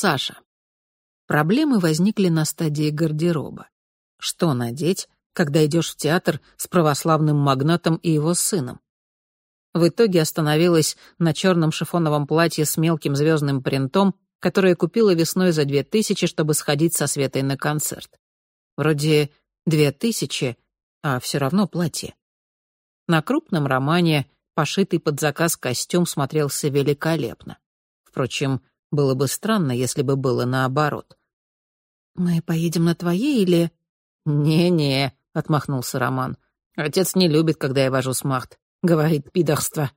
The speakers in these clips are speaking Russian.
Саша. Проблемы возникли на стадии гардероба. Что надеть, когда идешь в театр с православным магнатом и его сыном? В итоге остановилась на черном шифоновом платье с мелким звездным принтом, которое купила весной за две тысячи, чтобы сходить со Светой на концерт. Вроде две тысячи, а все равно платье. На крупном романе пошитый под заказ костюм смотрелся великолепно. Впрочем, было бы странно, если бы было наоборот. «Мы поедем на твоей или...» «Не-не», — отмахнулся Роман. «Отец не любит, когда я вожу смарт. Говорит, пидорство».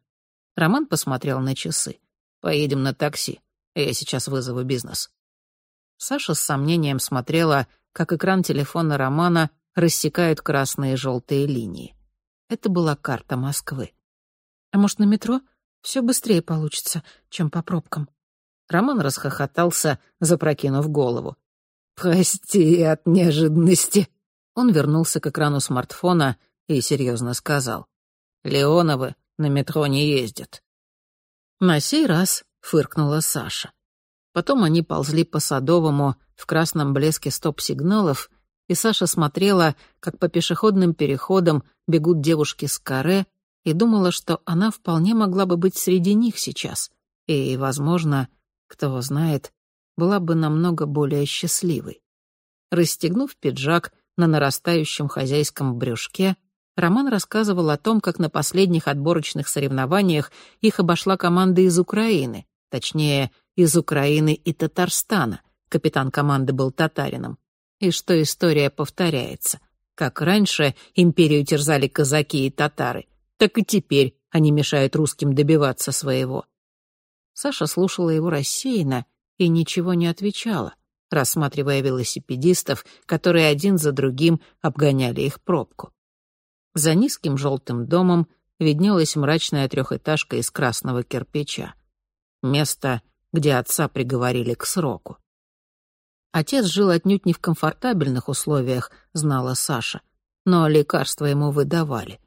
Роман посмотрел на часы. «Поедем на такси. Я сейчас вызову бизнес». Саша с сомнением смотрела, как экран телефона Романа рассекают красные и желтые линии. Это была карта Москвы. «А может, на метро? Все быстрее получится, чем по пробкам». Роман расхохотался, запрокинув голову. «Прости от неожиданности». Он вернулся к экрану смартфона и серьезно сказал. «Леоновы на метро не ездят». На сей раз фыркнула Саша. Потом они ползли по Садовому в красном блеске стоп-сигналов, и Саша смотрела, как по пешеходным переходам бегут девушки с каре, и думала, что она вполне могла бы быть среди них сейчас. И, возможно, кто знает, была бы намного более счастливой. Расстегнув пиджак на нарастающем хозяйском брюшке, Роман рассказывал о том, как на последних отборочных соревнованиях их обошла команда из Украины, точнее, из Украины и Татарстана. Капитан команды был татарином. И что история повторяется. Как раньше империю терзали казаки и татары, так и теперь они мешают русским добиваться своего. Саша слушала его рассеянно и ничего не отвечала, рассматривая велосипедистов, которые один за другим обгоняли их пробку. За низким желтым домом виднелась мрачная трехэтажка из красного кирпича. Место, где отца приговорили к сроку. Отец жил отнюдь не в комфортабельных условиях, знала Саша, но лекарства ему выдавали.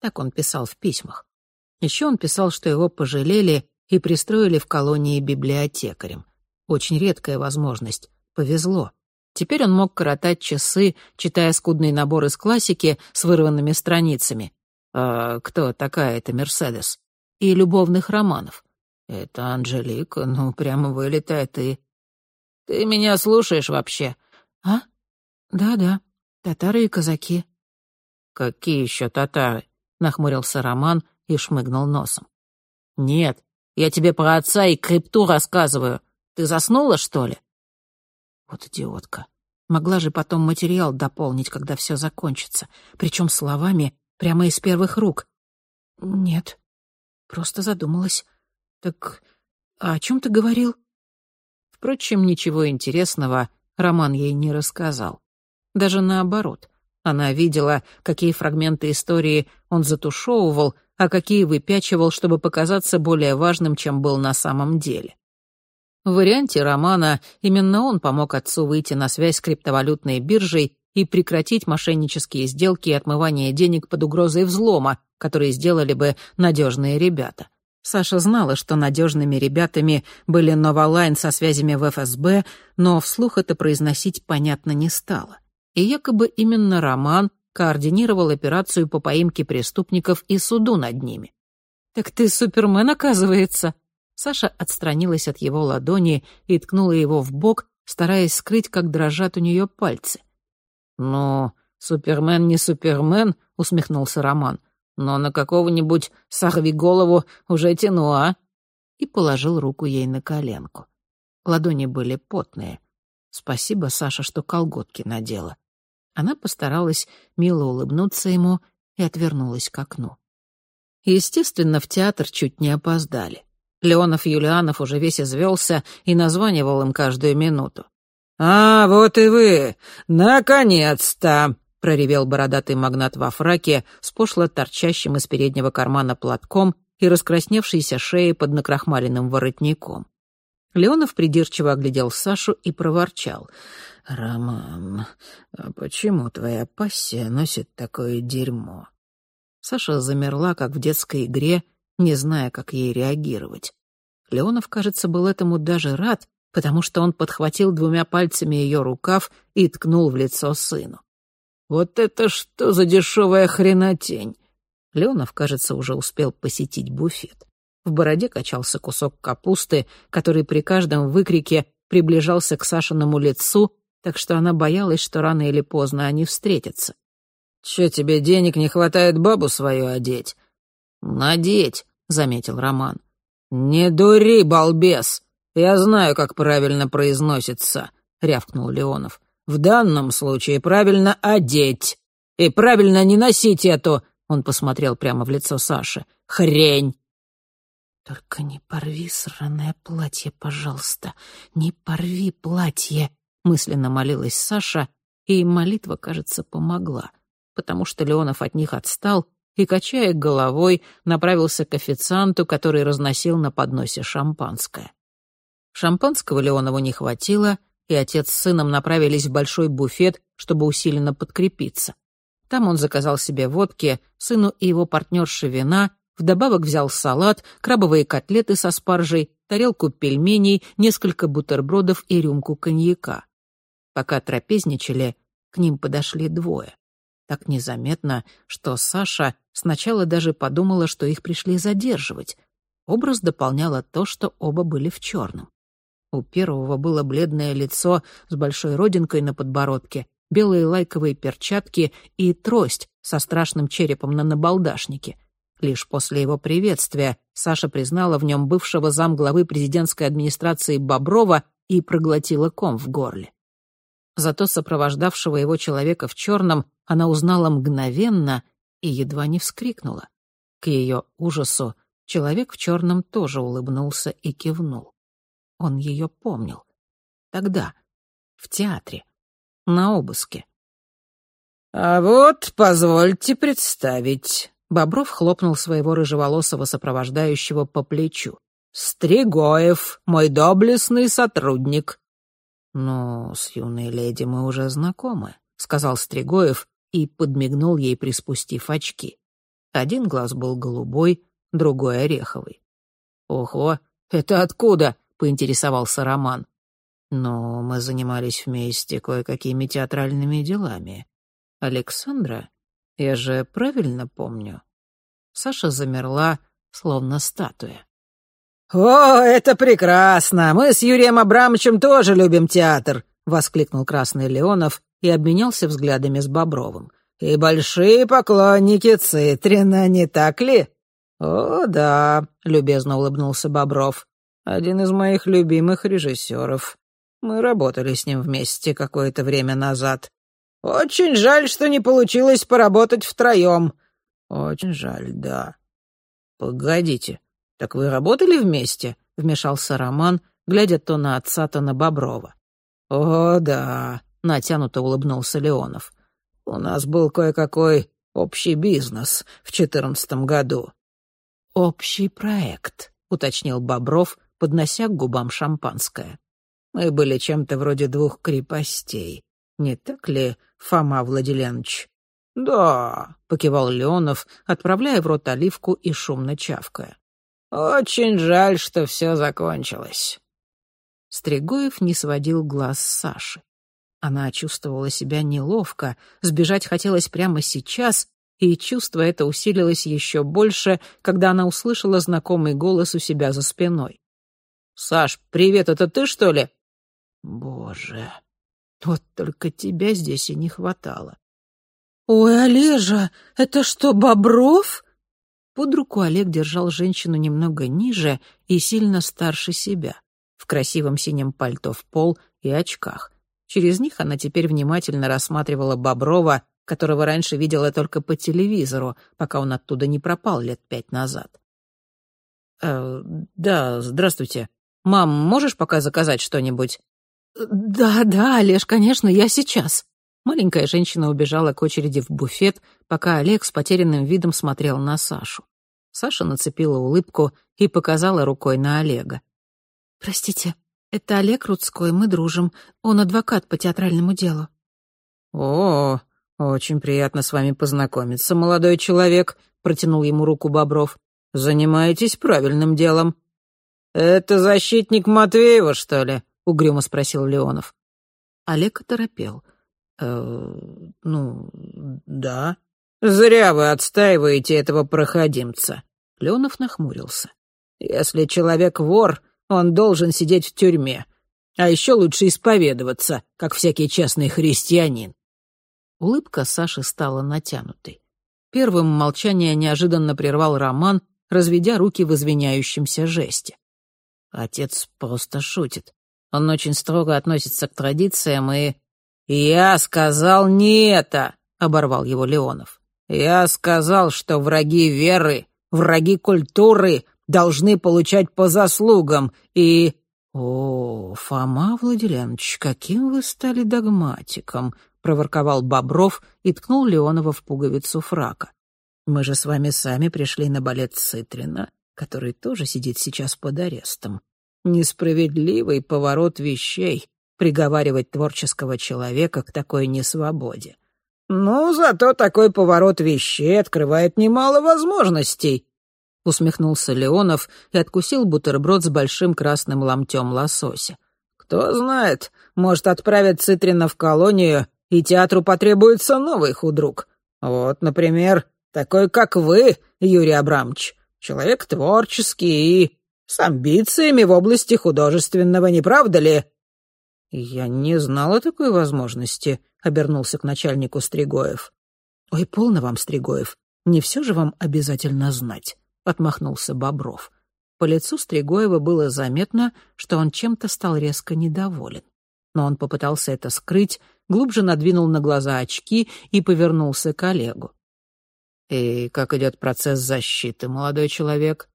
Так он писал в письмах. Еще он писал, что его пожалели и пристроили в колонии библиотекарем. Очень редкая возможность. Повезло. Теперь он мог коротать часы, читая скудный набор из классики с вырванными страницами. А кто такая эта Мерседес? И любовных романов. Это Анжелика, ну, прямо вылетает и... Ты меня слушаешь вообще? А? Да-да, татары и казаки. Какие еще татары? Нахмурился Роман и шмыгнул носом. Нет, я тебе про отца и крипту рассказываю. Ты заснула, что ли?» Вот идиотка. Могла же потом материал дополнить, когда все закончится. Причем словами прямо из первых рук. «Нет, просто задумалась. Так а о чем ты говорил?» Впрочем, ничего интересного Роман ей не рассказал. Даже наоборот. Она видела, какие фрагменты истории он затушевывал, а какие выпячивал, чтобы показаться более важным, чем был на самом деле. В варианте романа именно он помог отцу выйти на связь с криптовалютной биржей и прекратить мошеннические сделки и отмывание денег под угрозой взлома, которые сделали бы надежные ребята. Саша знала, что надежными ребятами были Новолайн со связями в ФСБ, но вслух это произносить понятно не стало. И якобы именно Роман координировал операцию по поимке преступников и суду над ними. «Так ты Супермен, оказывается!» Саша отстранилась от его ладони и ткнула его в бок, стараясь скрыть, как дрожат у нее пальцы. «Ну, Супермен не Супермен», — усмехнулся Роман, «но на какого-нибудь сорвиголову уже тяну, а?» И положил руку ей на коленку. Ладони были потные. Спасибо, Саша, что колготки надела. Она постаралась мило улыбнуться ему и отвернулась к окну. Естественно, в театр чуть не опоздали. Леонов Юлианов уже весь извелся и названивал им каждую минуту. «А, вот и вы! Наконец-то!» — проревел бородатый магнат во фраке с пошло торчащим из переднего кармана платком и раскрасневшейся шеей под накрахмаленным воротником. Леонов придирчиво оглядел Сашу и проворчал. «Роман, а почему твоя пассия носит такое дерьмо?» Саша замерла, как в детской игре, не зная, как ей реагировать. Леонов, кажется, был этому даже рад, потому что он подхватил двумя пальцами ее рукав и ткнул в лицо сыну. «Вот это что за дешевая хренотень!» Леонов, кажется, уже успел посетить буфет. В бороде качался кусок капусты, который при каждом выкрике приближался к Сашиному лицу, так что она боялась, что рано или поздно они встретятся. «Чё тебе денег не хватает бабу свою одеть?» «Надеть», — заметил Роман. «Не дури, балбес! Я знаю, как правильно произносится», — рявкнул Леонов. «В данном случае правильно одеть. И правильно не носить эту...» — он посмотрел прямо в лицо Саши. «Хрень!» «Только не порви сраное платье, пожалуйста. Не порви платье!» — мысленно молилась Саша, и молитва, кажется, помогла потому что Леонов от них отстал и, качая головой, направился к официанту, который разносил на подносе шампанское. Шампанского Леонову не хватило, и отец с сыном направились в большой буфет, чтобы усиленно подкрепиться. Там он заказал себе водки, сыну и его партнерше вина, вдобавок взял салат, крабовые котлеты со спаржей, тарелку пельменей, несколько бутербродов и рюмку коньяка. Пока трапезничали, к ним подошли двое так незаметно, что Саша сначала даже подумала, что их пришли задерживать. Образ дополняло то, что оба были в черном. У первого было бледное лицо с большой родинкой на подбородке, белые лайковые перчатки и трость со страшным черепом на набалдашнике. Лишь после его приветствия Саша признала в нем бывшего замглавы президентской администрации Боброва и проглотила ком в горле. Зато сопровождавшего его человека в черном она узнала мгновенно и едва не вскрикнула. К ее ужасу человек в черном тоже улыбнулся и кивнул. Он ее помнил. Тогда, в театре, на обыске. «А вот, позвольте представить», — Бобров хлопнул своего рыжеволосого сопровождающего по плечу. «Стригоев, мой доблестный сотрудник. «Но с юной леди мы уже знакомы», — сказал Стригоев и подмигнул ей, приспустив очки. Один глаз был голубой, другой — ореховый. «Ого, это откуда?» — поинтересовался Роман. «Но мы занимались вместе кое-какими театральными делами. Александра, я же правильно помню?» Саша замерла, словно статуя. «О, это прекрасно! Мы с Юрием Абрамовичем тоже любим театр!» — воскликнул Красный Леонов и обменялся взглядами с Бобровым. «И большие поклонники Цитрина, не так ли?» «О, да», — любезно улыбнулся Бобров. «Один из моих любимых режиссеров. Мы работали с ним вместе какое-то время назад. Очень жаль, что не получилось поработать втроем. Очень жаль, да. Погодите, «Так вы работали вместе?» — вмешался Роман, глядя то на отца, то на Боброва. «О, да», — натянуто улыбнулся Леонов. «У нас был кое-какой общий бизнес в четырнадцатом году». «Общий проект», — уточнил Бобров, поднося к губам шампанское. «Мы были чем-то вроде двух крепостей. Не так ли, Фома Владиленович?» «Да», — покивал Леонов, отправляя в рот оливку и шумно чавкая. Очень жаль, что все закончилось. Стригоев не сводил глаз с Саши. Она чувствовала себя неловко, сбежать хотелось прямо сейчас, и чувство это усилилось еще больше, когда она услышала знакомый голос у себя за спиной. «Саш, привет, это ты, что ли?» «Боже, вот только тебя здесь и не хватало». «Ой, Олежа, это что, Бобров?» Под руку Олег держал женщину немного ниже и сильно старше себя, в красивом синем пальто в пол и очках. Через них она теперь внимательно рассматривала Боброва, которого раньше видела только по телевизору, пока он оттуда не пропал лет пять назад. «Э, «Да, здравствуйте. Мам, можешь пока заказать что-нибудь?» «Да, да, Олеж, конечно, я сейчас». Маленькая женщина убежала к очереди в буфет, пока Олег с потерянным видом смотрел на Сашу. Саша нацепила улыбку и показала рукой на Олега. «Простите, это Олег Рудской, мы дружим. Он адвокат по театральному делу». «О, очень приятно с вами познакомиться, молодой человек», — протянул ему руку Бобров. «Занимаетесь правильным делом». «Это защитник Матвеева, что ли?» — угрюмо спросил Леонов. Олег оторопел. «Э, ну, да». «Зря вы отстаиваете этого проходимца». Леонов нахмурился. «Если человек вор, он должен сидеть в тюрьме. А еще лучше исповедоваться, как всякий честный христианин». Улыбка Саши стала натянутой. Первым молчание неожиданно прервал Роман, разведя руки в извиняющемся жесте. Отец просто шутит. Он очень строго относится к традициям и... «Я сказал не это!» — оборвал его Леонов. «Я сказал, что враги веры, враги культуры должны получать по заслугам, и...» «О, Фома Владимирович, каким вы стали догматиком!» — проворковал Бобров и ткнул Леонова в пуговицу фрака. «Мы же с вами сами пришли на балет Цитрина, который тоже сидит сейчас под арестом. Несправедливый поворот вещей — приговаривать творческого человека к такой несвободе. «Ну, зато такой поворот вещей открывает немало возможностей», — усмехнулся Леонов и откусил бутерброд с большим красным ломтем лосося. «Кто знает, может отправить Цитрина в колонию, и театру потребуется новый худрук. Вот, например, такой, как вы, Юрий Абрамович, человек творческий и с амбициями в области художественного, не правда ли?» «Я не знал о такой возможности», — обернулся к начальнику Стригоев. «Ой, полно вам, Стригоев, не все же вам обязательно знать», — отмахнулся Бобров. По лицу Стригоева было заметно, что он чем-то стал резко недоволен. Но он попытался это скрыть, глубже надвинул на глаза очки и повернулся к Олегу. «И как идет процесс защиты, молодой человек?»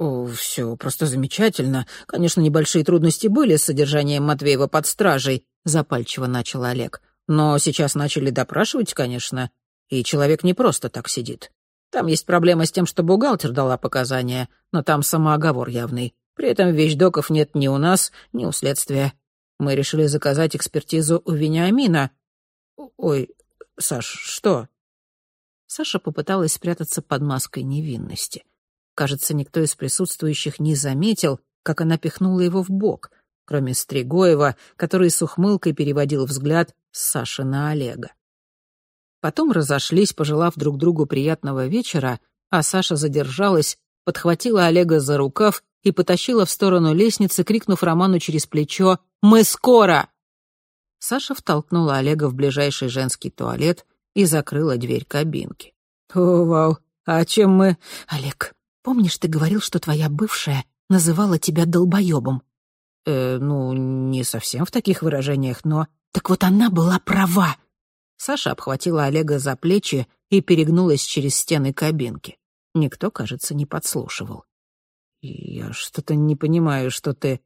«О, все просто замечательно. Конечно, небольшие трудности были с содержанием Матвеева под стражей», — запальчиво начал Олег. «Но сейчас начали допрашивать, конечно, и человек не просто так сидит. Там есть проблема с тем, что бухгалтер дала показания, но там самооговор явный. При этом вещдоков нет ни у нас, ни у следствия. Мы решили заказать экспертизу у Вениамина. Ой, Саш, что?» Саша попыталась спрятаться под маской невинности. Кажется, никто из присутствующих не заметил, как она пихнула его в бок, кроме Стригоева, который с ухмылкой переводил взгляд с Саши на Олега. Потом разошлись, пожелав друг другу приятного вечера, а Саша задержалась, подхватила Олега за рукав и потащила в сторону лестницы, крикнув Роману через плечо «Мы скоро!». Саша втолкнула Олега в ближайший женский туалет и закрыла дверь кабинки. «О, вау! А чем мы...» «Олег, Помнишь, ты говорил, что твоя бывшая называла тебя долбоебом?» «Э, ну, не совсем в таких выражениях, но...» «Так вот она была права!» Саша обхватила Олега за плечи и перегнулась через стены кабинки. Никто, кажется, не подслушивал. «Я что-то не понимаю, что ты...»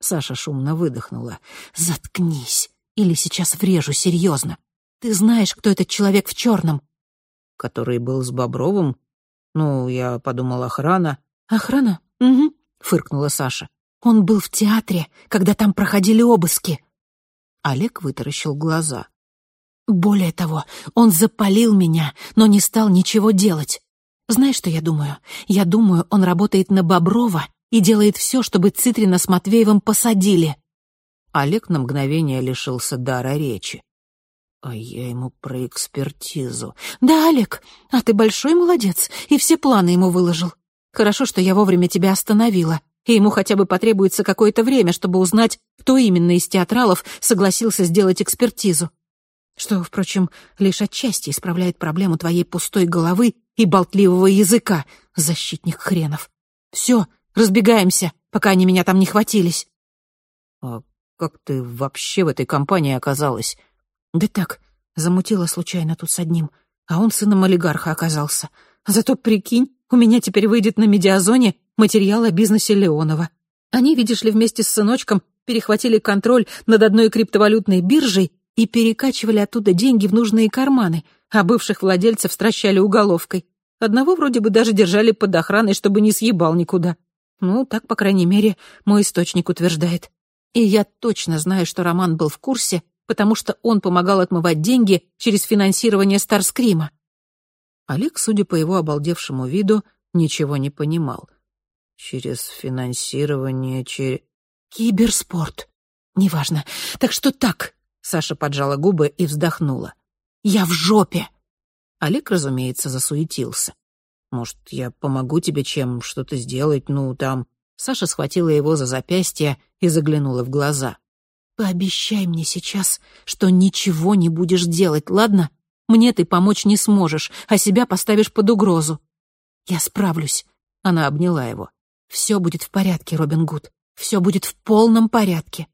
Саша шумно выдохнула. «Заткнись, или сейчас врежу, серьезно. Ты знаешь, кто этот человек в черном?» «Который был с Бобровым?» «Ну, я подумал, охрана». «Охрана? Угу», — фыркнула Саша. «Он был в театре, когда там проходили обыски». Олег вытаращил глаза. «Более того, он запалил меня, но не стал ничего делать. Знаешь, что я думаю? Я думаю, он работает на Боброва и делает все, чтобы Цитрина с Матвеевым посадили». Олег на мгновение лишился дара речи. А я ему про экспертизу. Да, Олег, а ты большой молодец, и все планы ему выложил. Хорошо, что я вовремя тебя остановила, и ему хотя бы потребуется какое-то время, чтобы узнать, кто именно из театралов согласился сделать экспертизу. Что, впрочем, лишь отчасти исправляет проблему твоей пустой головы и болтливого языка, защитник хренов. Все, разбегаемся, пока они меня там не хватились. А как ты вообще в этой компании оказалась? Да так, замутила случайно тут с одним, а он сыном олигарха оказался. Зато, прикинь, у меня теперь выйдет на медиазоне материал о бизнесе Леонова. Они, видишь ли, вместе с сыночком перехватили контроль над одной криптовалютной биржей и перекачивали оттуда деньги в нужные карманы, а бывших владельцев стращали уголовкой. Одного вроде бы даже держали под охраной, чтобы не съебал никуда. Ну, так, по крайней мере, мой источник утверждает. И я точно знаю, что Роман был в курсе потому что он помогал отмывать деньги через финансирование Старскрима. Олег, судя по его обалдевшему виду, ничего не понимал. Через финансирование, через... Киберспорт. «Неважно. Так что так?» Саша поджала губы и вздохнула. «Я в жопе!» Олег, разумеется, засуетился. «Может, я помогу тебе чем что-то сделать, ну, там...» Саша схватила его за запястье и заглянула в глаза. «Пообещай мне сейчас, что ничего не будешь делать, ладно? Мне ты помочь не сможешь, а себя поставишь под угрозу». «Я справлюсь», — она обняла его. «Все будет в порядке, Робин Гуд. Все будет в полном порядке».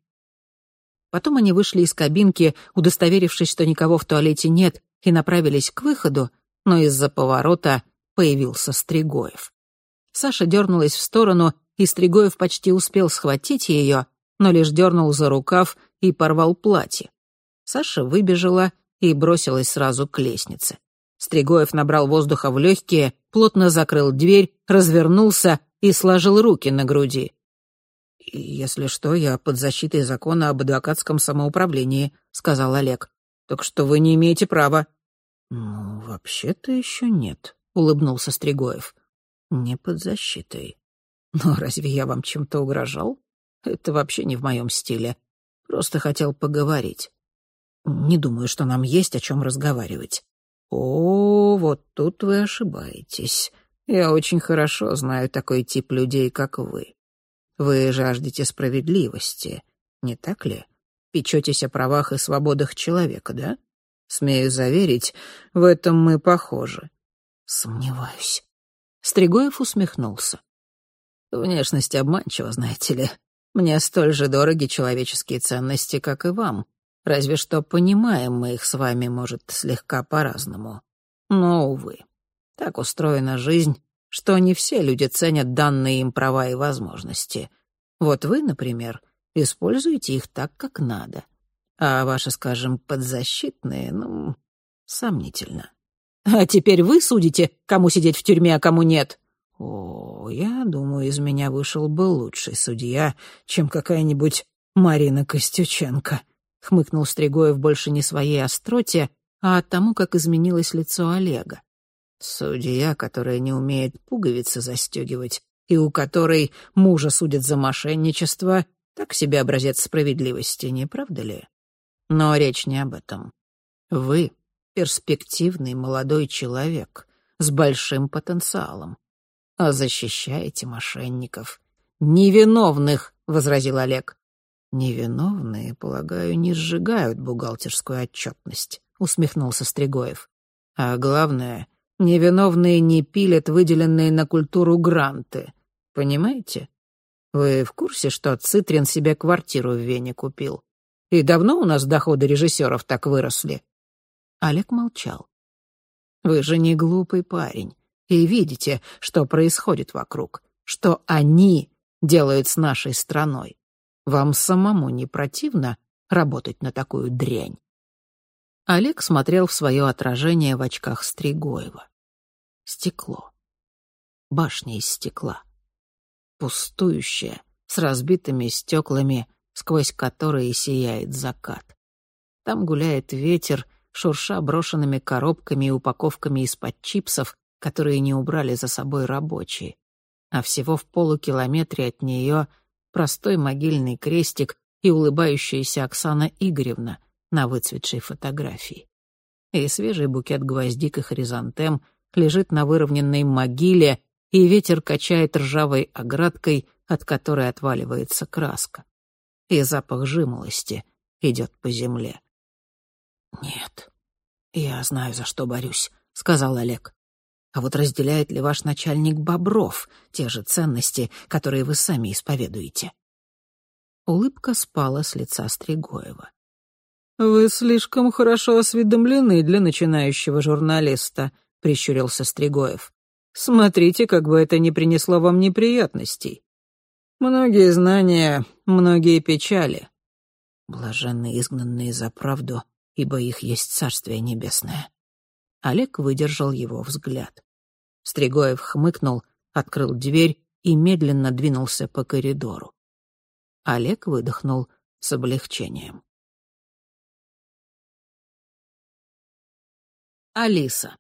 Потом они вышли из кабинки, удостоверившись, что никого в туалете нет, и направились к выходу, но из-за поворота появился Стригоев. Саша дернулась в сторону, и Стригоев почти успел схватить ее, но лишь дернул за рукав и порвал платье. Саша выбежала и бросилась сразу к лестнице. Стригоев набрал воздуха в легкие, плотно закрыл дверь, развернулся и сложил руки на груди. «Если что, я под защитой закона об адвокатском самоуправлении», — сказал Олег. «Так что вы не имеете права». «Ну, вообще-то еще нет», — улыбнулся Стригоев. «Не под защитой. Но разве я вам чем-то угрожал? Это вообще не в моем стиле. Просто хотел поговорить. Не думаю, что нам есть о чем разговаривать». «О, вот тут вы ошибаетесь. Я очень хорошо знаю такой тип людей, как вы. Вы жаждете справедливости, не так ли? Печетесь о правах и свободах человека, да? Смею заверить, в этом мы похожи. Сомневаюсь. Стригоев усмехнулся. Внешность обманчива, знаете ли. Мне столь же дороги человеческие ценности, как и вам. Разве что понимаем мы их с вами, может, слегка по-разному. Но, увы, так устроена жизнь, что не все люди ценят данные им права и возможности. Вот вы, например, используете их так, как надо. А ваши, скажем, подзащитные, ну, сомнительно. А теперь вы судите, кому сидеть в тюрьме, а кому нет? О, я думаю, из меня вышел бы лучший судья, чем какая-нибудь Марина Костюченко, хмыкнул Стригоев больше не своей остроте, а тому, как изменилось лицо Олега. Судья, которая не умеет пуговицы застегивать, и у которой мужа судят за мошенничество, так себе образец справедливости, не правда ли? Но речь не об этом. Вы — перспективный молодой человек с большим потенциалом, а защищаете мошенников. «Невиновных», — возразил Олег. «Невиновные, полагаю, не сжигают бухгалтерскую отчетность», — усмехнулся Стригоев. «А главное, Невиновные не пилят выделенные на культуру гранты. Понимаете? Вы в курсе, что Цитрин себе квартиру в Вене купил? И давно у нас доходы режиссеров так выросли?» Олег молчал. «Вы же не глупый парень. И видите, что происходит вокруг. Что они делают с нашей страной. Вам самому не противно работать на такую дрянь?» Олег смотрел в свое отражение в очках Стригоева. Стекло. Башня из стекла. Пустующая, с разбитыми стеклами, сквозь которые сияет закат. Там гуляет ветер, шурша брошенными коробками и упаковками из-под чипсов, которые не убрали за собой рабочие. А всего в полукилометре от нее простой могильный крестик и улыбающаяся Оксана Игоревна — на выцветшей фотографии. И свежий букет гвоздик и хризантем лежит на выровненной могиле, и ветер качает ржавой оградкой, от которой отваливается краска. И запах жимолости идет по земле. «Нет, я знаю, за что борюсь», — сказал Олег. «А вот разделяет ли ваш начальник Бобров те же ценности, которые вы сами исповедуете?» Улыбка спала с лица Стригоева. «Вы слишком хорошо осведомлены для начинающего журналиста», — прищурился Стригоев. «Смотрите, как бы это не принесло вам неприятностей. Многие знания, многие печали. Блаженные изгнанные за правду, ибо их есть Царствие Небесное». Олег выдержал его взгляд. Стригоев хмыкнул, открыл дверь и медленно двинулся по коридору. Олег выдохнул с облегчением. Алиса.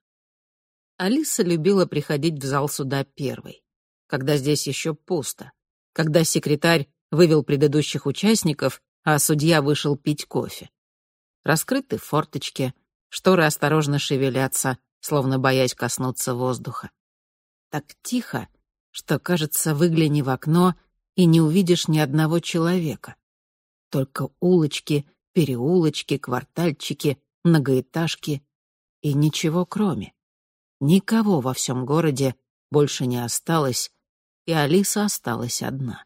Алиса любила приходить в зал суда первой, когда здесь еще пусто, когда секретарь вывел предыдущих участников, а судья вышел пить кофе. Раскрыты форточки, шторы осторожно шевелятся, словно боясь коснуться воздуха. Так тихо, что, кажется, выгляни в окно и не увидишь ни одного человека. Только улочки, переулочки, квартальчики, многоэтажки и ничего кроме. Никого во всем городе больше не осталось, и Алиса осталась одна.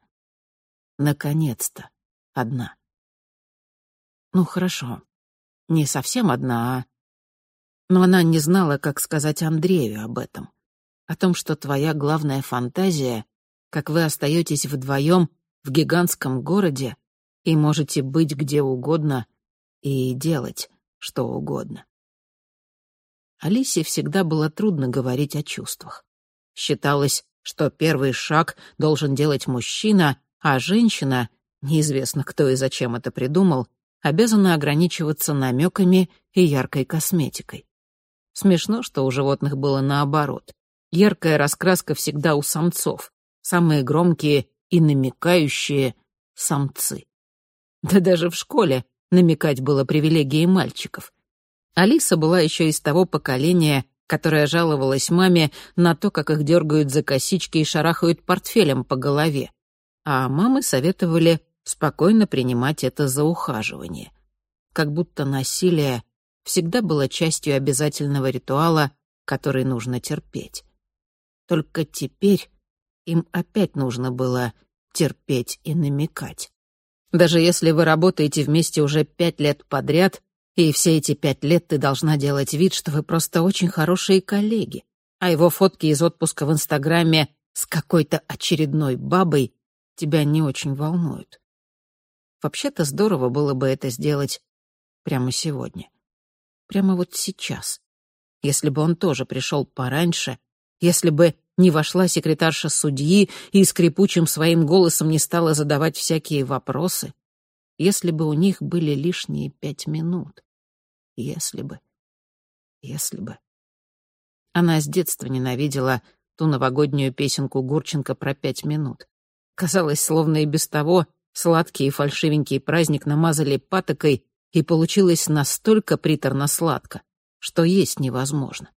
Наконец-то одна. Ну, хорошо, не совсем одна, а... Но она не знала, как сказать Андрею об этом. О том, что твоя главная фантазия, как вы остаетесь вдвоем в гигантском городе и можете быть где угодно и делать что угодно. Алисе всегда было трудно говорить о чувствах. Считалось, что первый шаг должен делать мужчина, а женщина, неизвестно кто и зачем это придумал, обязана ограничиваться намеками и яркой косметикой. Смешно, что у животных было наоборот. Яркая раскраска всегда у самцов, самые громкие и намекающие — самцы. Да даже в школе намекать было привилегией мальчиков. Алиса была еще из того поколения, которое жаловалось маме на то, как их дергают за косички и шарахают портфелем по голове. А мамы советовали спокойно принимать это за ухаживание. Как будто насилие всегда было частью обязательного ритуала, который нужно терпеть. Только теперь им опять нужно было терпеть и намекать. Даже если вы работаете вместе уже пять лет подряд, и все эти пять лет ты должна делать вид, что вы просто очень хорошие коллеги, а его фотки из отпуска в Инстаграме с какой-то очередной бабой тебя не очень волнуют. Вообще-то здорово было бы это сделать прямо сегодня. Прямо вот сейчас. Если бы он тоже пришел пораньше, если бы не вошла секретарша судьи и скрипучим своим голосом не стала задавать всякие вопросы, если бы у них были лишние пять минут. Если бы. Если бы. Она с детства ненавидела ту новогоднюю песенку Гурченко про пять минут. Казалось, словно и без того сладкий и фальшивенький праздник намазали патокой, и получилось настолько приторно-сладко, что есть невозможно.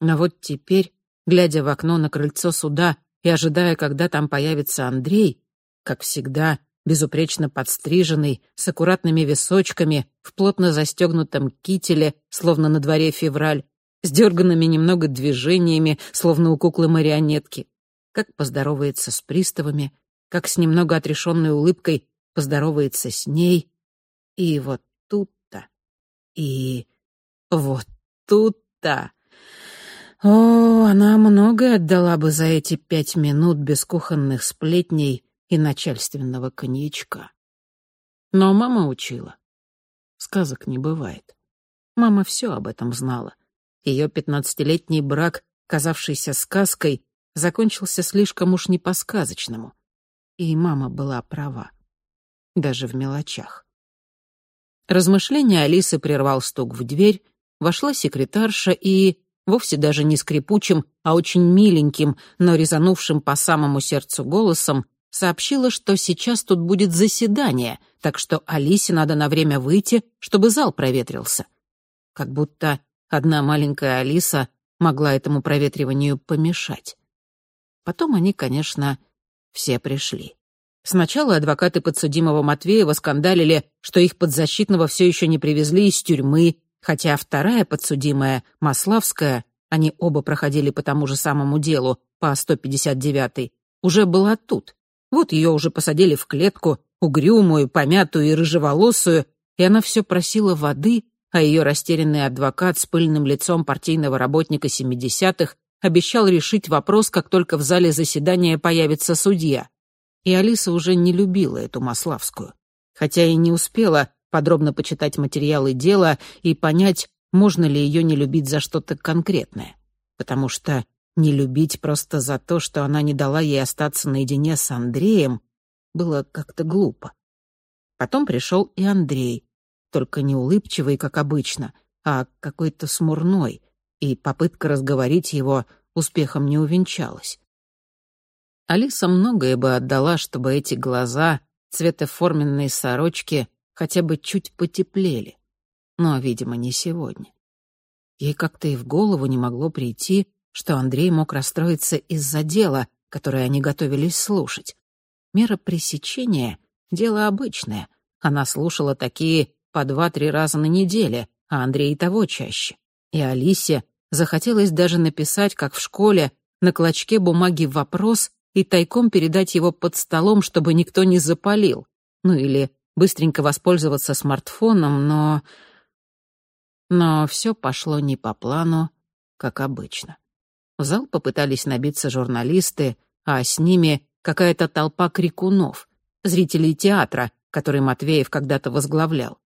Но вот теперь глядя в окно на крыльцо суда и ожидая, когда там появится Андрей, как всегда, безупречно подстриженный, с аккуратными височками, в плотно застегнутом кителе, словно на дворе февраль, с дерганными немного движениями, словно у куклы-марионетки, как поздоровается с приставами, как с немного отрешенной улыбкой поздоровается с ней. И вот тут-то, и вот тут-то о, она многое отдала бы за эти пять минут без кухонных сплетней и начальственного коньячка. Но мама учила. Сказок не бывает. Мама все об этом знала. Ее пятнадцатилетний брак, казавшийся сказкой, закончился слишком уж не по-сказочному. И мама была права. Даже в мелочах. Размышления Алисы прервал стук в дверь, вошла секретарша и вовсе даже не скрипучим, а очень миленьким, но резанувшим по самому сердцу голосом, сообщила, что сейчас тут будет заседание, так что Алисе надо на время выйти, чтобы зал проветрился. Как будто одна маленькая Алиса могла этому проветриванию помешать. Потом они, конечно, все пришли. Сначала адвокаты подсудимого Матвеева скандалили, что их подзащитного все еще не привезли из тюрьмы, хотя вторая подсудимая, Маславская, они оба проходили по тому же самому делу, по 159-й, уже была тут. Вот ее уже посадили в клетку, угрюмую, помятую и рыжеволосую, и она все просила воды, а ее растерянный адвокат с пыльным лицом партийного работника 70-х обещал решить вопрос, как только в зале заседания появится судья. И Алиса уже не любила эту Маславскую. Хотя и не успела, подробно почитать материалы дела и понять, можно ли ее не любить за что-то конкретное. Потому что не любить просто за то, что она не дала ей остаться наедине с Андреем, было как-то глупо. Потом пришел и Андрей, только не улыбчивый, как обычно, а какой-то смурной, и попытка разговорить его успехом не увенчалась. Алиса многое бы отдала, чтобы эти глаза, цвета форменной сорочки хотя бы чуть потеплели. Но, видимо, не сегодня. Ей как-то и в голову не могло прийти, что Андрей мог расстроиться из-за дела, которое они готовились слушать. Мера пресечения — дело обычное. Она слушала такие по два-три раза на неделе, а Андрей того чаще. И Алисе захотелось даже написать, как в школе, на клочке бумаги вопрос и тайком передать его под столом, чтобы никто не запалил. Ну или быстренько воспользоваться смартфоном, но... Но все пошло не по плану, как обычно. В зал попытались набиться журналисты, а с ними какая-то толпа крикунов, зрителей театра, который Матвеев когда-то возглавлял.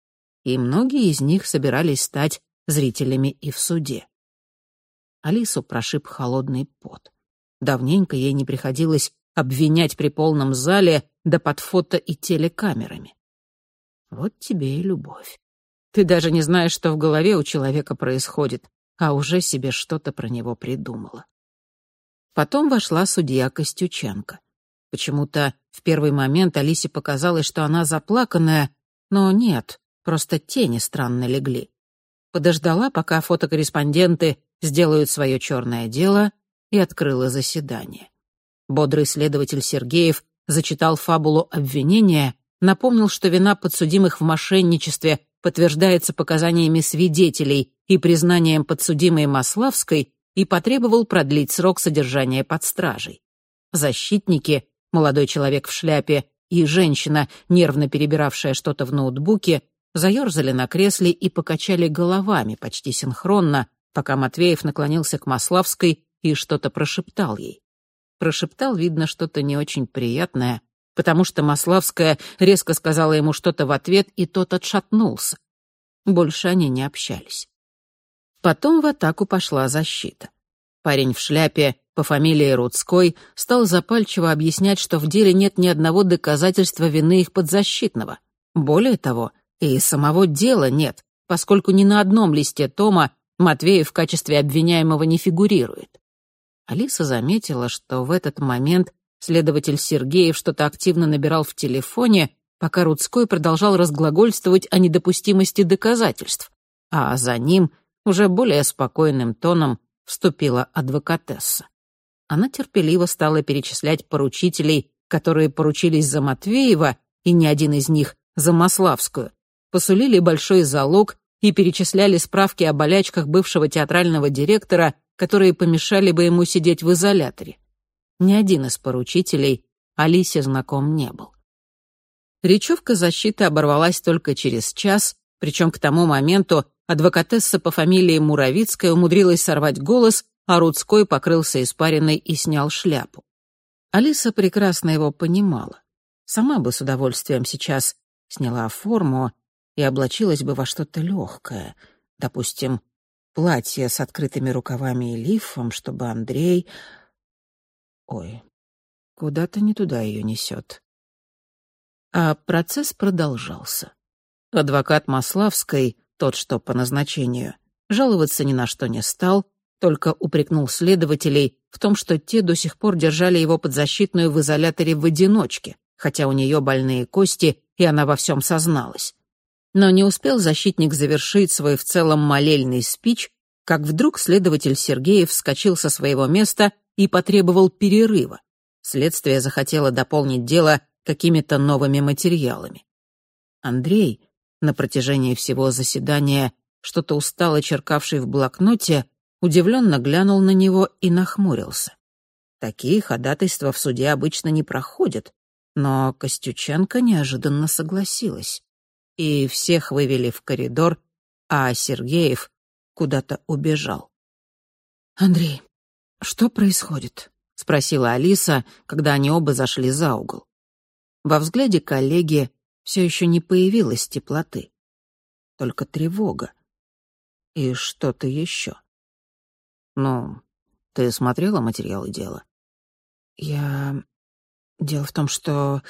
И многие из них собирались стать зрителями и в суде. Алису прошиб холодный пот. Давненько ей не приходилось обвинять при полном зале да под фото и телекамерами. Вот тебе и любовь. Ты даже не знаешь, что в голове у человека происходит, а уже себе что-то про него придумала. Потом вошла судья Костюченко. Почему-то в первый момент Алисе показалось, что она заплаканная, но нет, просто тени странно легли. Подождала, пока фотокорреспонденты сделают свое черное дело, и открыла заседание. Бодрый следователь Сергеев зачитал фабулу обвинения, напомнил, что вина подсудимых в мошенничестве подтверждается показаниями свидетелей и признанием подсудимой Маславской и потребовал продлить срок содержания под стражей. Защитники, молодой человек в шляпе и женщина, нервно перебиравшая что-то в ноутбуке, заерзали на кресле и покачали головами почти синхронно, пока Матвеев наклонился к Маславской и что-то прошептал ей. Прошептал, видно, что-то не очень приятное, потому что Маславская резко сказала ему что-то в ответ, и тот отшатнулся. Больше они не общались. Потом в атаку пошла защита. Парень в шляпе по фамилии Рудской стал запальчиво объяснять, что в деле нет ни одного доказательства вины их подзащитного. Более того, и самого дела нет, поскольку ни на одном листе тома Матвеев в качестве обвиняемого не фигурирует. Алиса заметила, что в этот момент следователь Сергеев что-то активно набирал в телефоне, пока Рудской продолжал разглагольствовать о недопустимости доказательств, а за ним уже более спокойным тоном вступила адвокатесса. Она терпеливо стала перечислять поручителей, которые поручились за Матвеева, и ни один из них за Маславскую, посулили большой залог и перечисляли справки о болячках бывшего театрального директора, которые помешали бы ему сидеть в изоляторе. Ни один из поручителей Алисе знаком не был. Речевка защиты оборвалась только через час, причем к тому моменту адвокатесса по фамилии Муравицкая умудрилась сорвать голос, а Рудской покрылся испариной и снял шляпу. Алиса прекрасно его понимала. Сама бы с удовольствием сейчас сняла форму и облачилась бы во что-то легкое, допустим, платье с открытыми рукавами и лифом, чтобы Андрей... Ой, куда-то не туда ее несет. А процесс продолжался. Адвокат Маславской, тот, что по назначению, жаловаться ни на что не стал, только упрекнул следователей в том, что те до сих пор держали его подзащитную в изоляторе в одиночке, хотя у нее больные кости, и она во всем созналась. Но не успел защитник завершить свой в целом молельный спич, как вдруг следователь Сергеев вскочил со своего места и потребовал перерыва. Следствие захотело дополнить дело какими-то новыми материалами. Андрей, на протяжении всего заседания, что-то устало черкавший в блокноте, удивленно глянул на него и нахмурился. Такие ходатайства в суде обычно не проходят, но Костюченко неожиданно согласилась и всех вывели в коридор, а Сергеев куда-то убежал. «Андрей, что происходит?» — спросила Алиса, когда они оба зашли за угол. Во взгляде коллеги все еще не появилось теплоты, только тревога и что-то еще. «Ну, ты смотрела материалы дела?» «Я... Дело в том, что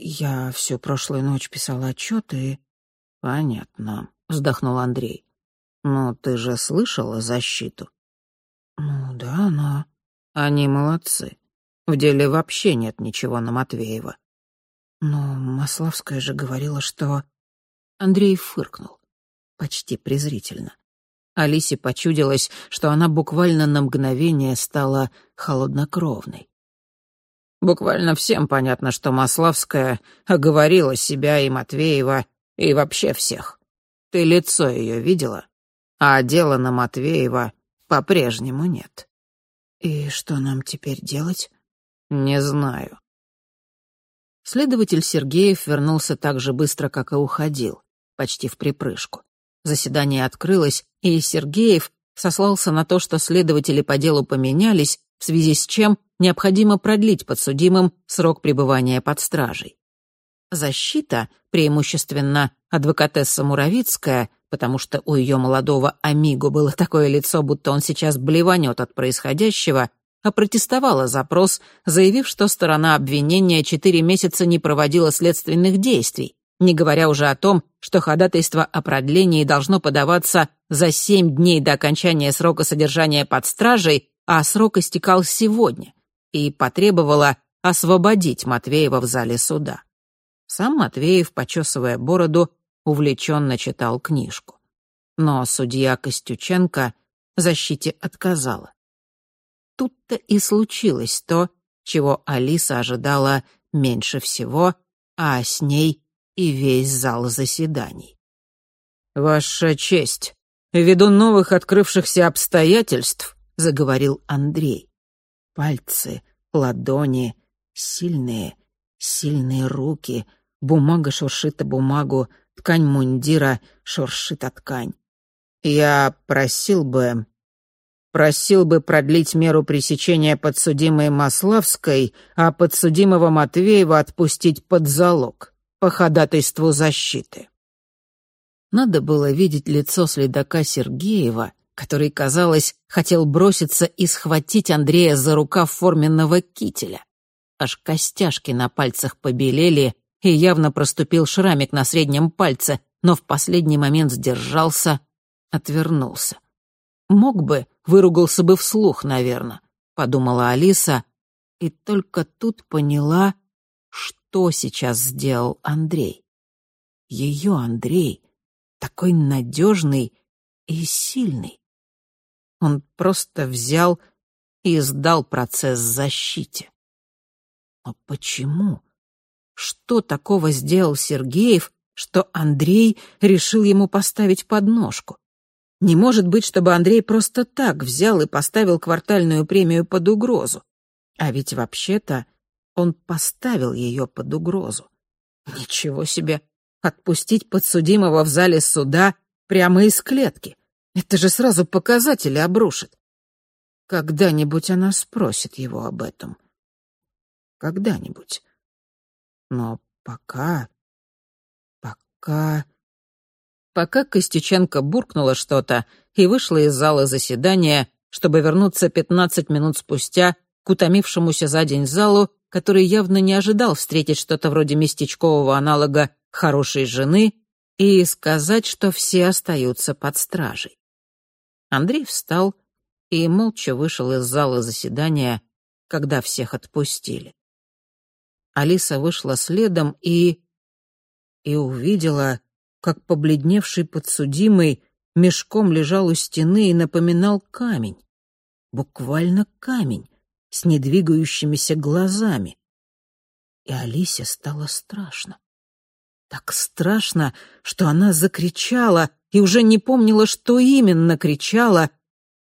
я всю прошлую ночь писала отчеты. Понятно, вздохнул Андрей. Ну, ты же слышала защиту? Ну да, но... Они молодцы. В деле вообще нет ничего на Матвеева. Но Маславская же говорила, что... Андрей фыркнул, почти презрительно. Алисе почудилось, что она буквально на мгновение стала холоднокровной. Буквально всем понятно, что Маславская оговорила себя и Матвеева, и вообще всех. Ты лицо ее видела? А дела на Матвеева по-прежнему нет. И что нам теперь делать? Не знаю. Следователь Сергеев вернулся так же быстро, как и уходил, почти в припрыжку. Заседание открылось, и Сергеев сослался на то, что следователи по делу поменялись, в связи с чем необходимо продлить подсудимым срок пребывания под стражей. Защита, преимущественно адвокатесса Муравицкая, потому что у ее молодого Амиго было такое лицо, будто он сейчас блеванет от происходящего, опротестовала запрос, заявив, что сторона обвинения четыре месяца не проводила следственных действий, не говоря уже о том, что ходатайство о продлении должно подаваться за семь дней до окончания срока содержания под стражей, а срок истекал сегодня, и потребовала освободить Матвеева в зале суда. Сам Матвеев, почесывая бороду, увлеченно читал книжку. Но судья Костюченко защите отказала тут-то и случилось то, чего Алиса ожидала меньше всего, а с ней и весь зал заседаний. «Ваша честь, ввиду новых открывшихся обстоятельств», — заговорил Андрей. Пальцы, ладони, сильные, сильные руки, бумага шуршит о бумагу, ткань мундира шуршит о ткань. «Я просил бы просил бы продлить меру пресечения подсудимой Маславской, а подсудимого Матвеева отпустить под залог по ходатайству защиты. Надо было видеть лицо следака Сергеева, который, казалось, хотел броситься и схватить Андрея за рукав форменного кителя. Аж костяшки на пальцах побелели, и явно проступил шрамик на среднем пальце, но в последний момент сдержался, отвернулся. Мог бы, выругался бы вслух, наверное, подумала Алиса, и только тут поняла, что сейчас сделал Андрей. Ее Андрей, такой надежный и сильный. Он просто взял и сдал процесс защите. Но почему? Что такого сделал Сергеев, что Андрей решил ему поставить подножку? Не может быть, чтобы Андрей просто так взял и поставил квартальную премию под угрозу. А ведь вообще-то он поставил ее под угрозу. Ничего себе! Отпустить подсудимого в зале суда прямо из клетки. Это же сразу показатели обрушит. Когда-нибудь она спросит его об этом. Когда-нибудь. Но пока... Пока пока Костюченко буркнула что-то и вышла из зала заседания, чтобы вернуться пятнадцать минут спустя к утомившемуся за день залу, который явно не ожидал встретить что-то вроде местечкового аналога «хорошей жены» и сказать, что все остаются под стражей. Андрей встал и молча вышел из зала заседания, когда всех отпустили. Алиса вышла следом и... и увидела, как побледневший подсудимый мешком лежал у стены и напоминал камень. Буквально камень, с недвигающимися глазами. И Алисе стало страшно. Так страшно, что она закричала и уже не помнила, что именно кричала,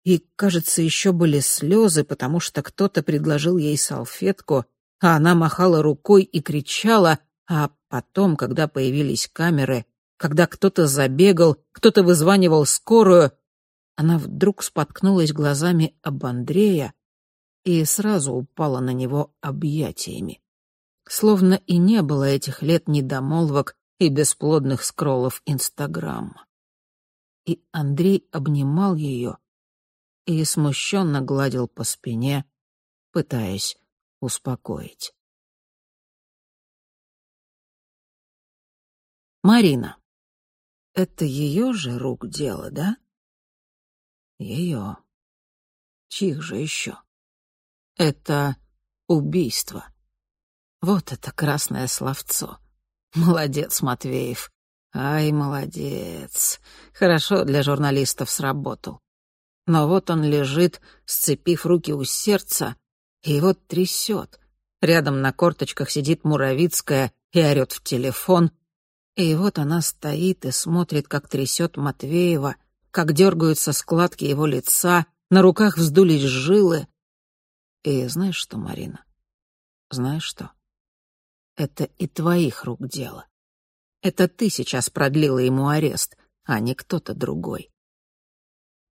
и, кажется, еще были слезы, потому что кто-то предложил ей салфетку, а она махала рукой и кричала, а потом, когда появились камеры, когда кто-то забегал, кто-то вызванивал скорую, она вдруг споткнулась глазами об Андрея и сразу упала на него объятиями. Словно и не было этих лет недомолвок и бесплодных скроллов Инстаграма. И Андрей обнимал ее и смущенно гладил по спине, пытаясь успокоить. Марина. Это ее же рук дело, да? Ее. Чьих же еще? Это убийство. Вот это красное словцо. Молодец, Матвеев. Ай, молодец. Хорошо для журналистов сработал. Но вот он лежит, сцепив руки у сердца, и вот трясет. Рядом на корточках сидит Муравицкая и орет в телефон. И вот она стоит и смотрит, как трясет Матвеева, как дергаются складки его лица, на руках вздулись жилы. И знаешь что, Марина? Знаешь что? Это и твоих рук дело. Это ты сейчас продлила ему арест, а не кто-то другой.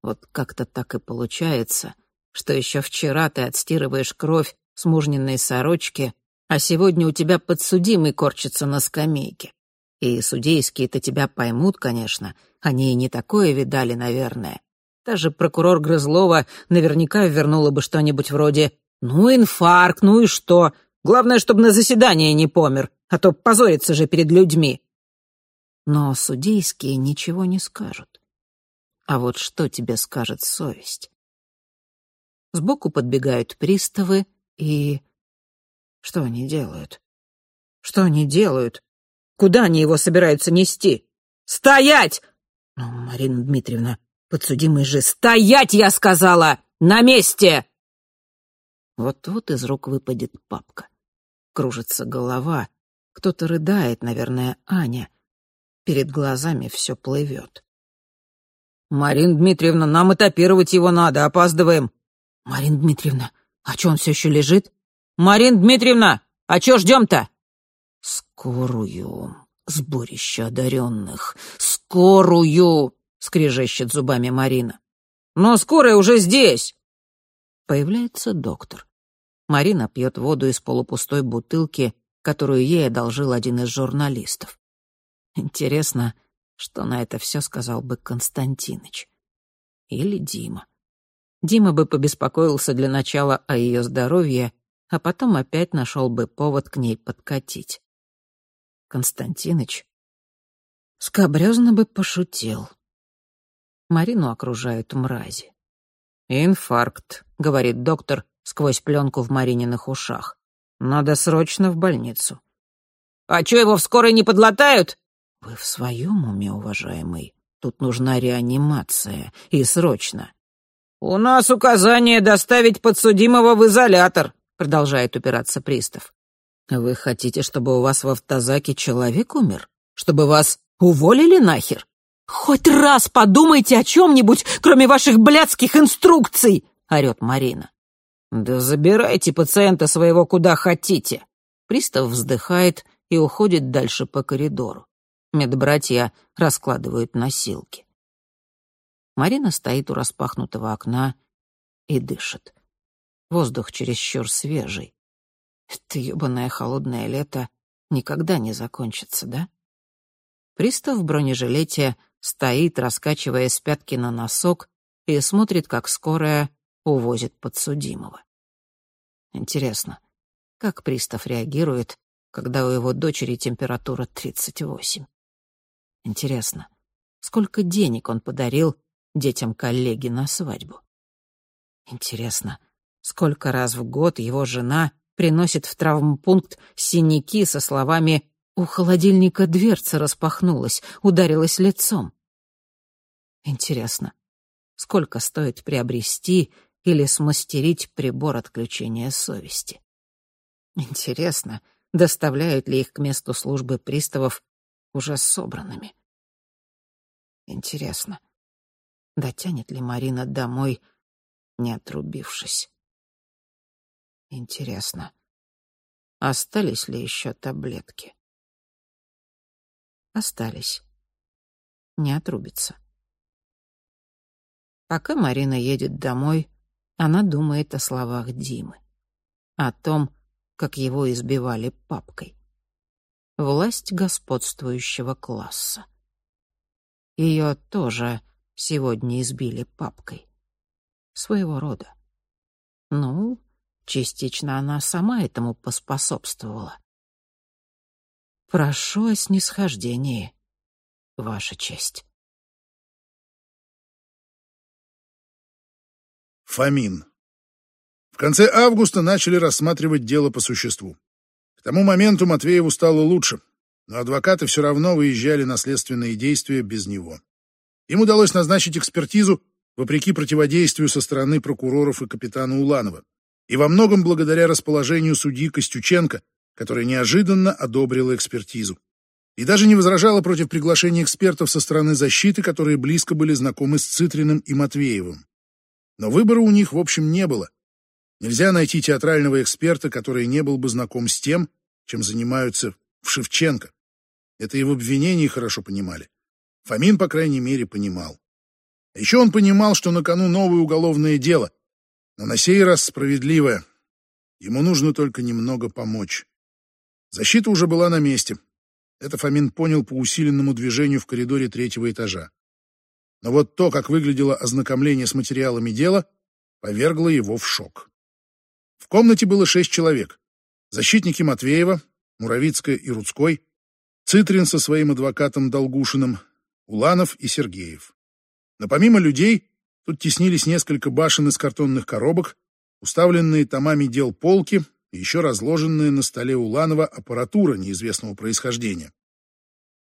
Вот как-то так и получается, что еще вчера ты отстирываешь кровь с мужниной сорочки, а сегодня у тебя подсудимый корчится на скамейке. И судейские-то тебя поймут, конечно, они и не такое видали, наверное. Даже прокурор Грызлова наверняка вернула бы что-нибудь вроде «Ну, инфаркт, ну и что? Главное, чтобы на заседание не помер, а то позорится же перед людьми». Но судейские ничего не скажут. А вот что тебе скажет совесть? Сбоку подбегают приставы и... Что они делают? Что они делают? Куда они его собираются нести? Стоять! Ну, Марина Дмитриевна, подсудимый же... Стоять, я сказала! На месте! Вот-вот из рук выпадет папка. Кружится голова. Кто-то рыдает, наверное, Аня. Перед глазами все плывет. «Марина Дмитриевна, нам этапировать его надо, опаздываем». «Марина Дмитриевна, а чё он все еще лежит?» «Марина Дмитриевна, а чё ждем-то?» «Скорую, сборище одаренных, скорую!» — скрежещет зубами Марина. «Но скорая уже здесь!» Появляется доктор. Марина пьет воду из полупустой бутылки, которую ей одолжил один из журналистов. Интересно, что на это все сказал бы Константиныч. Или Дима. Дима бы побеспокоился для начала о ее здоровье, а потом опять нашел бы повод к ней подкатить. Константиныч скобрезно бы пошутил. Марину окружают мрази. «Инфаркт», — говорит доктор сквозь пленку в Марининых ушах. «Надо срочно в больницу». «А чё, его в скорой не подлатают?» «Вы в своем уме, уважаемый? Тут нужна реанимация, и срочно». «У нас указание доставить подсудимого в изолятор», — продолжает упираться пристав. «Вы хотите, чтобы у вас в автозаке человек умер? Чтобы вас уволили нахер? Хоть раз подумайте о чем-нибудь, кроме ваших блядских инструкций!» — орет Марина. «Да забирайте пациента своего куда хотите!» Пристав вздыхает и уходит дальше по коридору. Медбратья раскладывают носилки. Марина стоит у распахнутого окна и дышит. Воздух чересчур свежий. Это ебаное холодное лето никогда не закончится, да? Пристав в бронежилете стоит, раскачивая с пятки на носок, и смотрит, как скорая увозит подсудимого. Интересно, как пристав реагирует, когда у его дочери температура 38? Интересно, сколько денег он подарил детям коллеги на свадьбу? Интересно, сколько раз в год его жена приносит в травмпункт синяки со словами «У холодильника дверца распахнулась, ударилась лицом». Интересно, сколько стоит приобрести или смастерить прибор отключения совести? Интересно, доставляют ли их к месту службы приставов уже собранными. Интересно, дотянет ли Марина домой, не отрубившись? Интересно, остались ли еще таблетки? Остались. Не отрубится. Пока Марина едет домой, она думает о словах Димы. О том, как его избивали папкой власть господствующего класса. Ее тоже сегодня избили папкой. Своего рода. Ну, частично она сама этому поспособствовала. Прошу о снисхождении, Ваша честь. Фомин. В конце августа начали рассматривать дело по существу. К тому моменту Матвееву стало лучше, но адвокаты все равно выезжали на следственные действия без него. Им удалось назначить экспертизу вопреки противодействию со стороны прокуроров и капитана Уланова, и во многом благодаря расположению судьи Костюченко, которая неожиданно одобрила экспертизу. И даже не возражала против приглашения экспертов со стороны защиты, которые близко были знакомы с Цитриным и Матвеевым. Но выбора у них, в общем, не было. Нельзя найти театрального эксперта, который не был бы знаком с тем, чем занимаются в Шевченко. Это и в обвинении хорошо понимали. Фомин, по крайней мере, понимал. А еще он понимал, что на кону новое уголовное дело, но на сей раз справедливое. Ему нужно только немного помочь. Защита уже была на месте. Это Фомин понял по усиленному движению в коридоре третьего этажа. Но вот то, как выглядело ознакомление с материалами дела, повергло его в шок. В комнате было шесть человек. Защитники Матвеева, Муравицкая и Рудской, Цитрин со своим адвокатом Долгушиным, Уланов и Сергеев. Но помимо людей, тут теснились несколько башен из картонных коробок, уставленные томами дел полки и еще разложенная на столе Уланова аппаратура неизвестного происхождения.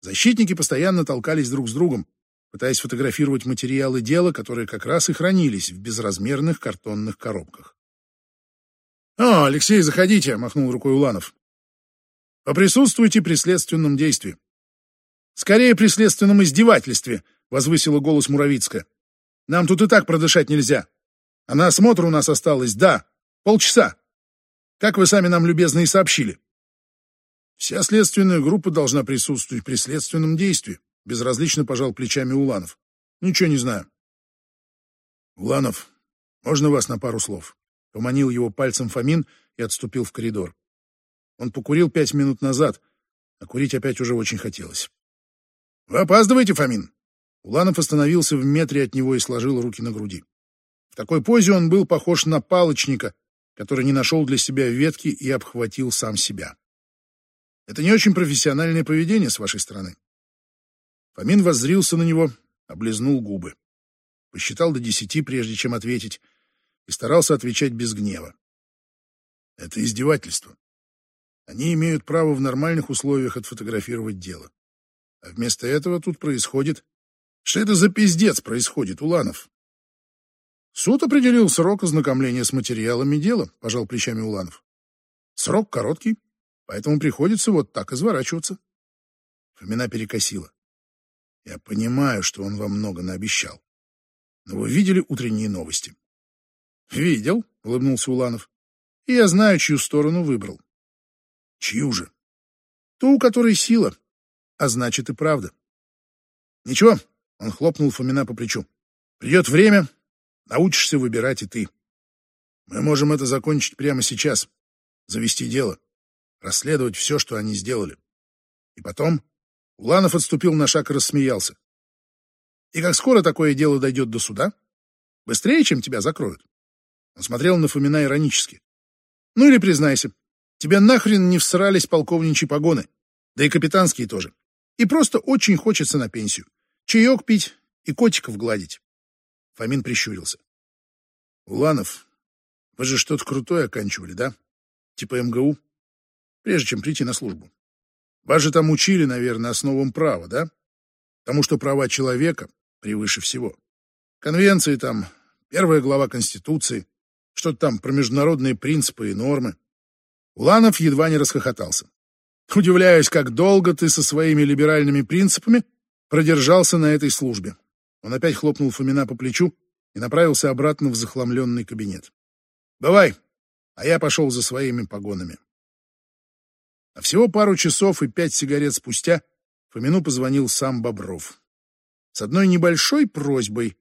Защитники постоянно толкались друг с другом, пытаясь фотографировать материалы дела, которые как раз и хранились в безразмерных картонных коробках. «О, Алексей, заходите!» — махнул рукой Уланов. «Поприсутствуйте при следственном действии». «Скорее при следственном издевательстве», — возвысила голос Муравицкая. «Нам тут и так продышать нельзя. А на осмотр у нас осталось, да, полчаса. Как вы сами нам любезно и сообщили». «Вся следственная группа должна присутствовать при следственном действии», — безразлично пожал плечами Уланов. «Ничего не знаю». «Уланов, можно вас на пару слов?» Поманил его пальцем Фомин и отступил в коридор. Он покурил пять минут назад, а курить опять уже очень хотелось. «Вы опаздываете, Фомин?» Уланов остановился в метре от него и сложил руки на груди. В такой позе он был похож на палочника, который не нашел для себя ветки и обхватил сам себя. Это не очень профессиональное поведение с вашей стороны. Фомин воззрился на него, облизнул губы. Посчитал до десяти, прежде чем ответить — и старался отвечать без гнева. Это издевательство. Они имеют право в нормальных условиях отфотографировать дело. А вместо этого тут происходит... Что это за пиздец происходит, Уланов? Суд определил срок ознакомления с материалами дела, пожал плечами Уланов. Срок короткий, поэтому приходится вот так изворачиваться. Фомина перекосила. Я понимаю, что он вам много наобещал. Но вы видели утренние новости? «Видел», — улыбнулся Уланов. «И я знаю, чью сторону выбрал». «Чью же?» «Ту, у которой сила, а значит и правда». «Ничего», — он хлопнул Фомина по плечу. «Придет время, научишься выбирать и ты. Мы можем это закончить прямо сейчас, завести дело, расследовать все, что они сделали. И потом...» Уланов отступил на шаг и рассмеялся. «И как скоро такое дело дойдет до суда? Быстрее, чем тебя закроют?» Он смотрел на Фомина иронически. «Ну или признайся, тебе нахрен не всрались полковничьи погоны, да и капитанские тоже. И просто очень хочется на пенсию. Чаек пить и котиков гладить». Фомин прищурился. «Уланов, вы же что-то крутое оканчивали, да? Типа МГУ? Прежде чем прийти на службу. Вас же там учили, наверное, основам права, да? Потому что права человека превыше всего. Конвенции там, первая глава Конституции, что-то там про международные принципы и нормы. Уланов едва не расхохотался. Удивляюсь, как долго ты со своими либеральными принципами продержался на этой службе. Он опять хлопнул Фомина по плечу и направился обратно в захламленный кабинет. «Давай!» А я пошел за своими погонами. А всего пару часов и пять сигарет спустя Фомину позвонил сам Бобров. С одной небольшой просьбой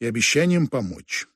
и обещанием помочь.